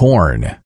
corn.